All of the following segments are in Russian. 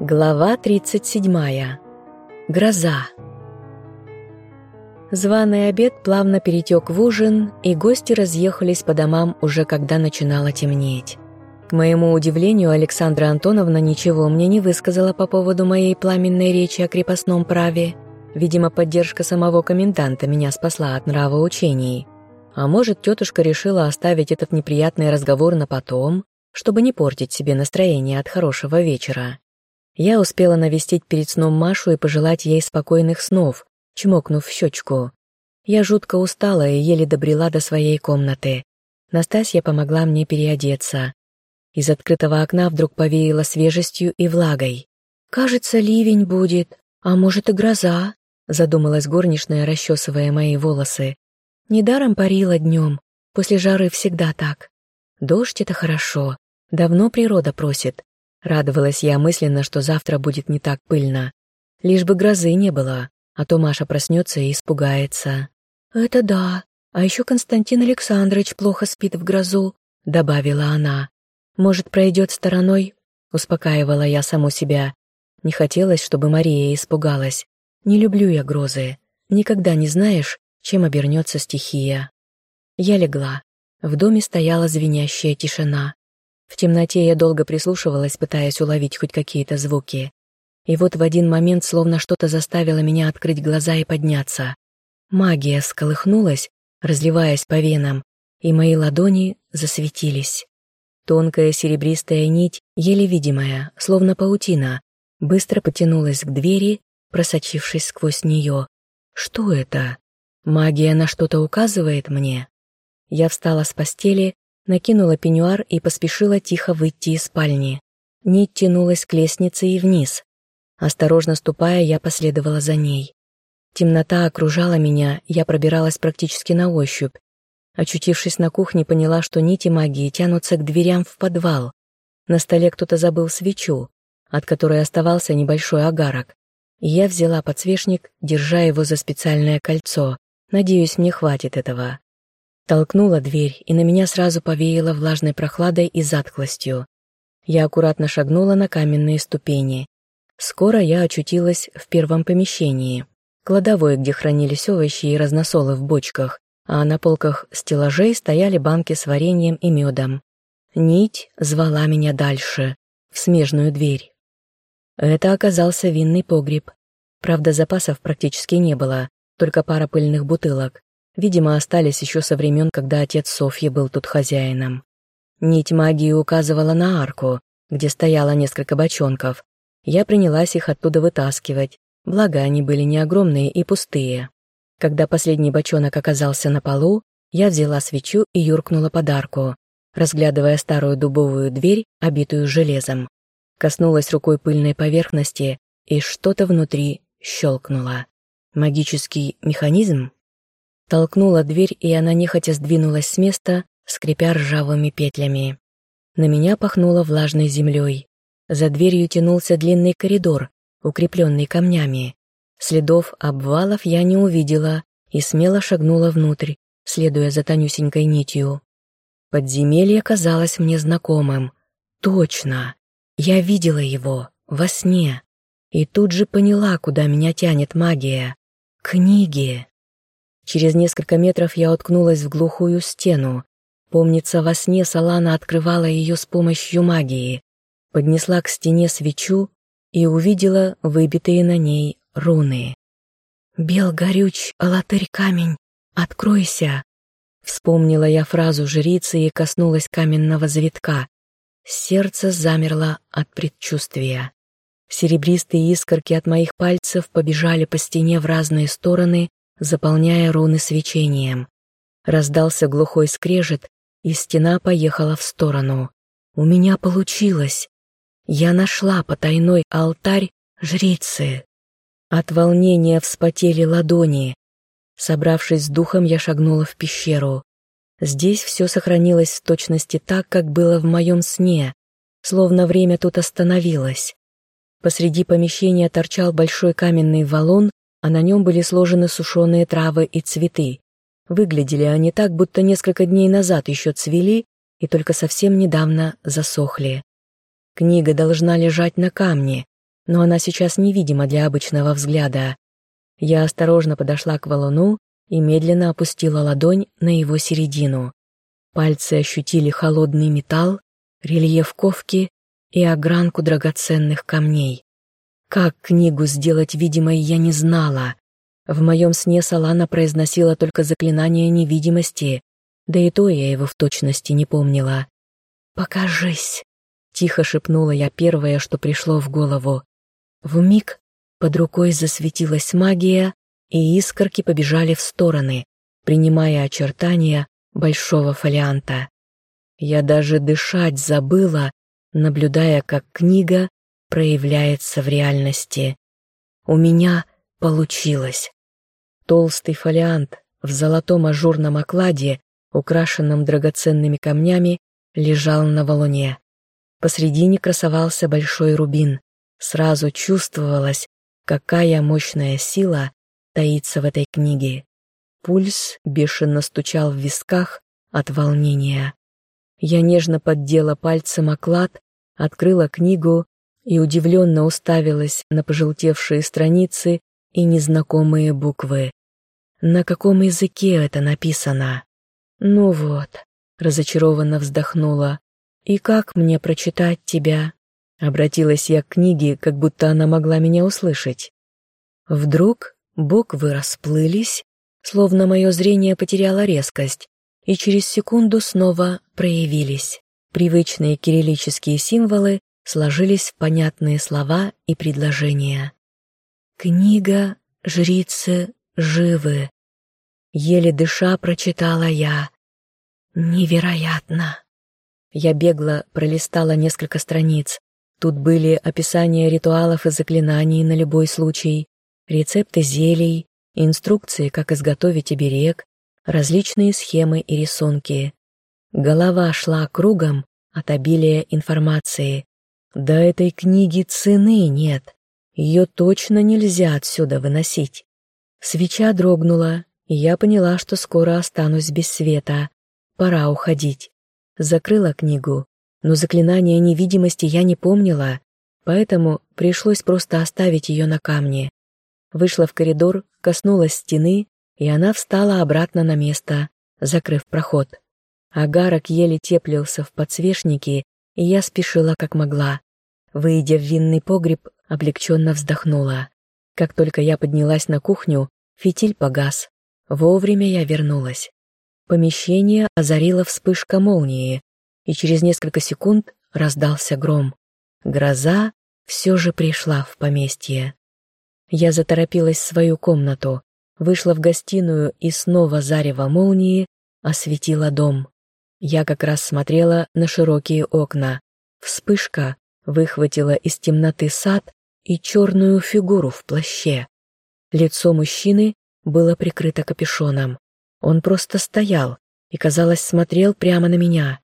Глава 37. Гроза. Званый обед плавно перетек в ужин, и гости разъехались по домам уже когда начинало темнеть. К моему удивлению, Александра Антоновна ничего мне не высказала по поводу моей пламенной речи о крепостном праве. Видимо, поддержка самого коменданта меня спасла от нравоучений. А может, тетушка решила оставить этот неприятный разговор на потом, чтобы не портить себе настроение от хорошего вечера. Я успела навестить перед сном Машу и пожелать ей спокойных снов, чмокнув в щечку. Я жутко устала и еле добрела до своей комнаты. Настасья помогла мне переодеться. Из открытого окна вдруг повеяло свежестью и влагой. «Кажется, ливень будет, а может и гроза», задумалась горничная, расчесывая мои волосы. «Недаром парила днем, после жары всегда так. Дождь — это хорошо, давно природа просит, Радовалась я мысленно, что завтра будет не так пыльно. Лишь бы грозы не было, а то Маша проснется и испугается. «Это да, а еще Константин Александрович плохо спит в грозу», — добавила она. «Может, пройдет стороной?» — успокаивала я саму себя. Не хотелось, чтобы Мария испугалась. Не люблю я грозы. Никогда не знаешь, чем обернется стихия. Я легла. В доме стояла звенящая тишина. В темноте я долго прислушивалась, пытаясь уловить хоть какие-то звуки. И вот в один момент словно что-то заставило меня открыть глаза и подняться. Магия сколыхнулась, разливаясь по венам, и мои ладони засветились. Тонкая серебристая нить, еле видимая, словно паутина, быстро потянулась к двери, просочившись сквозь нее. Что это? Магия на что-то указывает мне? Я встала с постели накинула пеньюар и поспешила тихо выйти из спальни. Нить тянулась к лестнице и вниз. Осторожно ступая, я последовала за ней. Темнота окружала меня, я пробиралась практически на ощупь. Очутившись на кухне, поняла, что нити магии тянутся к дверям в подвал. На столе кто-то забыл свечу, от которой оставался небольшой огарок. Я взяла подсвечник, держа его за специальное кольцо. Надеюсь, мне хватит этого. Толкнула дверь, и на меня сразу повеяло влажной прохладой и затхлостью. Я аккуратно шагнула на каменные ступени. Скоро я очутилась в первом помещении. Кладовой, где хранились овощи и разносолы в бочках, а на полках стеллажей стояли банки с вареньем и медом. Нить звала меня дальше, в смежную дверь. Это оказался винный погреб. Правда, запасов практически не было, только пара пыльных бутылок. Видимо, остались еще со времен, когда отец Софьи был тут хозяином. Нить магии указывала на арку, где стояло несколько бочонков. Я принялась их оттуда вытаскивать, благо они были не огромные и пустые. Когда последний бочонок оказался на полу, я взяла свечу и юркнула под арку, разглядывая старую дубовую дверь, обитую железом. Коснулась рукой пыльной поверхности, и что-то внутри щелкнуло. Магический механизм? Толкнула дверь, и она нехотя сдвинулась с места, скрипя ржавыми петлями. На меня пахнуло влажной землей. За дверью тянулся длинный коридор, укрепленный камнями. Следов обвалов я не увидела и смело шагнула внутрь, следуя за тонюсенькой нитью. Подземелье казалось мне знакомым. Точно! Я видела его во сне. И тут же поняла, куда меня тянет магия. Книги. Через несколько метров я уткнулась в глухую стену. Помнится, во сне Салана открывала ее с помощью магии. Поднесла к стене свечу и увидела выбитые на ней руны. «Бел горюч, алатырь камень, откройся!» Вспомнила я фразу жрицы и коснулась каменного завитка. Сердце замерло от предчувствия. Серебристые искорки от моих пальцев побежали по стене в разные стороны, заполняя руны свечением. Раздался глухой скрежет, и стена поехала в сторону. У меня получилось. Я нашла потайной алтарь жрицы. От волнения вспотели ладони. Собравшись с духом, я шагнула в пещеру. Здесь все сохранилось в точности так, как было в моем сне, словно время тут остановилось. Посреди помещения торчал большой каменный валун, а на нем были сложены сушеные травы и цветы. Выглядели они так, будто несколько дней назад еще цвели и только совсем недавно засохли. Книга должна лежать на камне, но она сейчас невидима для обычного взгляда. Я осторожно подошла к валуну и медленно опустила ладонь на его середину. Пальцы ощутили холодный металл, рельеф ковки и огранку драгоценных камней. Как книгу сделать видимой, я не знала. В моем сне Салана произносила только заклинание невидимости, да и то я его в точности не помнила. «Покажись!» — тихо шепнула я первое, что пришло в голову. В миг под рукой засветилась магия, и искорки побежали в стороны, принимая очертания большого фолианта. Я даже дышать забыла, наблюдая, как книга проявляется в реальности. У меня получилось. Толстый фолиант в золотом ажурном окладе, украшенном драгоценными камнями, лежал на валуне. Посредине красовался большой рубин. Сразу чувствовалось, какая мощная сила таится в этой книге. Пульс бешено стучал в висках от волнения. Я нежно поддела пальцем оклад, открыла книгу и удивленно уставилась на пожелтевшие страницы и незнакомые буквы. На каком языке это написано? Ну вот, разочарованно вздохнула. И как мне прочитать тебя? Обратилась я к книге, как будто она могла меня услышать. Вдруг буквы расплылись, словно мое зрение потеряло резкость, и через секунду снова проявились. Привычные кириллические символы сложились в понятные слова и предложения. «Книга жрицы живы», — еле дыша прочитала я. «Невероятно!» Я бегло пролистала несколько страниц. Тут были описания ритуалов и заклинаний на любой случай, рецепты зелий, инструкции, как изготовить оберег, различные схемы и рисунки. Голова шла кругом от обилия информации. До этой книги цены нет, ее точно нельзя отсюда выносить. Свеча дрогнула, и я поняла, что скоро останусь без света. Пора уходить. Закрыла книгу, но заклинание невидимости я не помнила, поэтому пришлось просто оставить ее на камне. Вышла в коридор, коснулась стены, и она встала обратно на место, закрыв проход. Агарок еле теплился в подсвечнике, и я спешила как могла. Выйдя в винный погреб, облегченно вздохнула. Как только я поднялась на кухню, фитиль погас. Вовремя я вернулась. Помещение озарила вспышка молнии, и через несколько секунд раздался гром. Гроза все же пришла в поместье. Я заторопилась в свою комнату, вышла в гостиную и снова зарево молнии осветила дом. Я как раз смотрела на широкие окна. Вспышка выхватила из темноты сад и черную фигуру в плаще. Лицо мужчины было прикрыто капюшоном. Он просто стоял и, казалось, смотрел прямо на меня.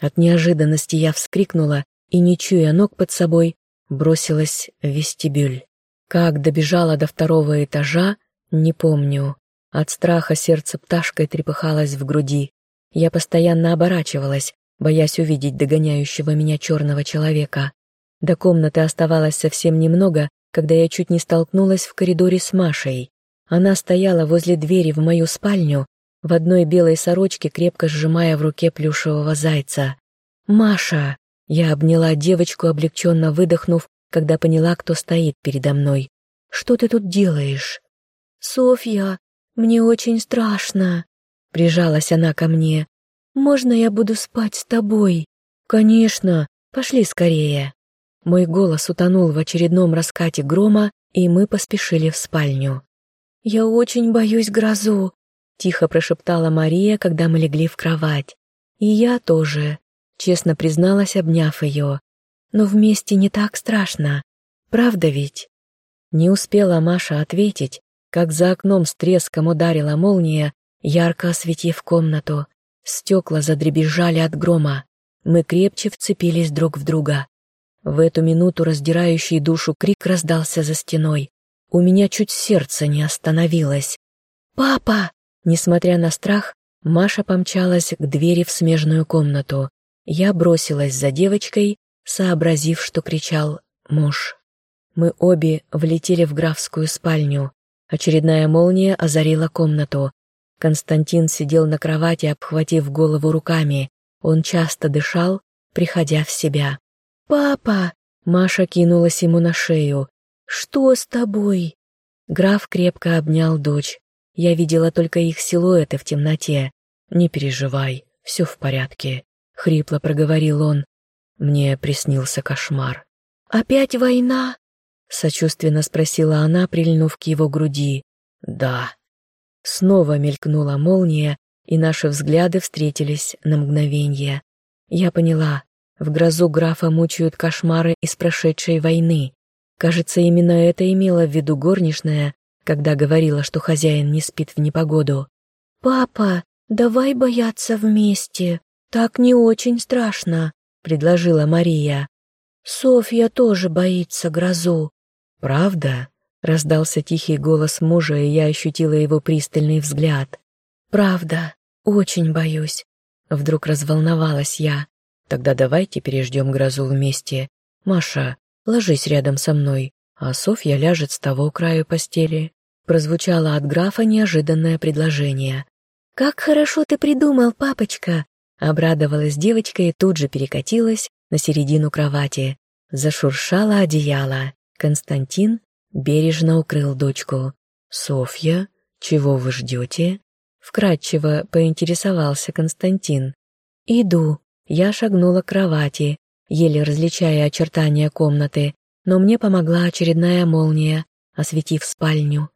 От неожиданности я вскрикнула и, не чуя ног под собой, бросилась в вестибюль. Как добежала до второго этажа, не помню. От страха сердце пташкой трепыхалось в груди. Я постоянно оборачивалась, боясь увидеть догоняющего меня черного человека. До комнаты оставалось совсем немного, когда я чуть не столкнулась в коридоре с Машей. Она стояла возле двери в мою спальню в одной белой сорочке, крепко сжимая в руке плюшевого зайца. «Маша!» Я обняла девочку, облегченно выдохнув, когда поняла, кто стоит передо мной. «Что ты тут делаешь?» «Софья, мне очень страшно!» Прижалась она ко мне. «Можно я буду спать с тобой?» «Конечно! Пошли скорее!» Мой голос утонул в очередном раскате грома, и мы поспешили в спальню. «Я очень боюсь грозу», — тихо прошептала Мария, когда мы легли в кровать. «И я тоже», — честно призналась, обняв ее. «Но вместе не так страшно. Правда ведь?» Не успела Маша ответить, как за окном с треском ударила молния, ярко осветив комнату. Стекла задребезжали от грома. Мы крепче вцепились друг в друга. В эту минуту раздирающий душу крик раздался за стеной. У меня чуть сердце не остановилось. «Папа!» Несмотря на страх, Маша помчалась к двери в смежную комнату. Я бросилась за девочкой, сообразив, что кричал муж. Мы обе влетели в графскую спальню. Очередная молния озарила комнату. Константин сидел на кровати, обхватив голову руками. Он часто дышал, приходя в себя. «Папа!» — Маша кинулась ему на шею. «Что с тобой?» Граф крепко обнял дочь. Я видела только их силуэты в темноте. «Не переживай, все в порядке», — хрипло проговорил он. Мне приснился кошмар. «Опять война?» — сочувственно спросила она, прильнув к его груди. «Да». Снова мелькнула молния, и наши взгляды встретились на мгновение. Я поняла, в грозу графа мучают кошмары из прошедшей войны. Кажется, именно это имела в виду горничная, когда говорила, что хозяин не спит в непогоду. «Папа, давай бояться вместе. Так не очень страшно», — предложила Мария. «Софья тоже боится грозу». «Правда?» — раздался тихий голос мужа, и я ощутила его пристальный взгляд. «Правда, очень боюсь». Вдруг разволновалась я. «Тогда давайте переждем грозу вместе. Маша, ложись рядом со мной, а Софья ляжет с того краю постели». Прозвучало от графа неожиданное предложение. «Как хорошо ты придумал, папочка!» Обрадовалась девочка и тут же перекатилась на середину кровати. Зашуршало одеяло. Константин бережно укрыл дочку. «Софья, чего вы ждете?» Вкратчиво поинтересовался Константин. «Иду». Я шагнула к кровати, еле различая очертания комнаты, но мне помогла очередная молния, осветив спальню.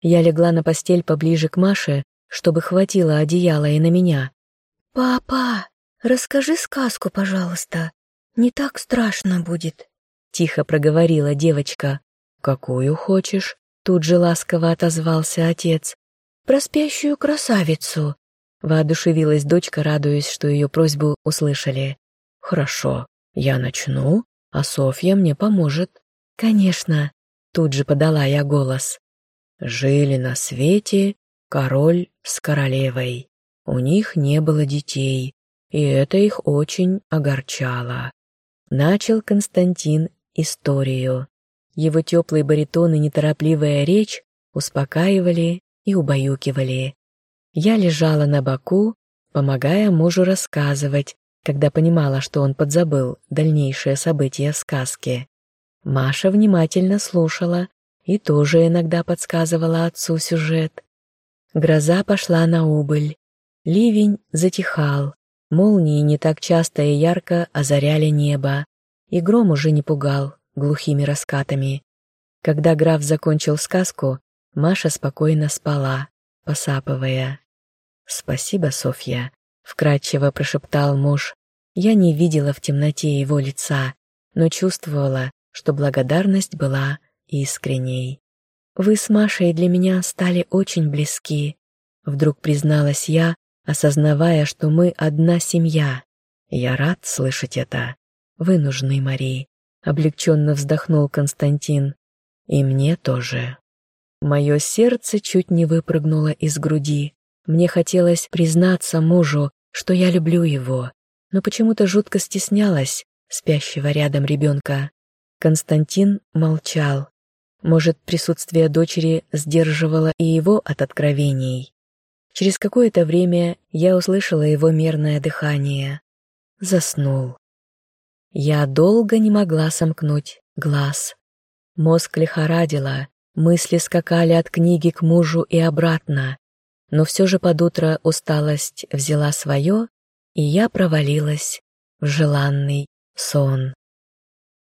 Я легла на постель поближе к Маше, чтобы хватило одеяла и на меня. «Папа, расскажи сказку, пожалуйста. Не так страшно будет», — тихо проговорила девочка. «Какую хочешь?» — тут же ласково отозвался отец. «Про спящую красавицу», — воодушевилась дочка, радуясь, что ее просьбу услышали. «Хорошо, я начну, а Софья мне поможет». «Конечно», — тут же подала я голос. Жили на свете король с королевой. У них не было детей, и это их очень огорчало. Начал Константин историю. Его теплый баритон и неторопливая речь успокаивали и убаюкивали. Я лежала на боку, помогая мужу рассказывать, когда понимала, что он подзабыл дальнейшие события сказки. Маша внимательно слушала и тоже иногда подсказывала отцу сюжет. Гроза пошла на убыль. Ливень затихал, молнии не так часто и ярко озаряли небо, и гром уже не пугал глухими раскатами. Когда граф закончил сказку, Маша спокойно спала, посапывая. «Спасибо, Софья», — вкратчиво прошептал муж. Я не видела в темноте его лица, но чувствовала, что благодарность была искренней. «Вы с Машей для меня стали очень близки», — вдруг призналась я, осознавая, что мы одна семья. «Я рад слышать это. Вы нужны, Марии», — облегченно вздохнул Константин. «И мне тоже». Мое сердце чуть не выпрыгнуло из груди. Мне хотелось признаться мужу, что я люблю его, но почему-то жутко стеснялась спящего рядом ребенка. Константин молчал, может, присутствие дочери сдерживало и его от откровений. Через какое-то время я услышала его мерное дыхание. Заснул. Я долго не могла сомкнуть глаз. Мозг лихорадило, мысли скакали от книги к мужу и обратно. Но все же под утро усталость взяла свое, и я провалилась в желанный сон.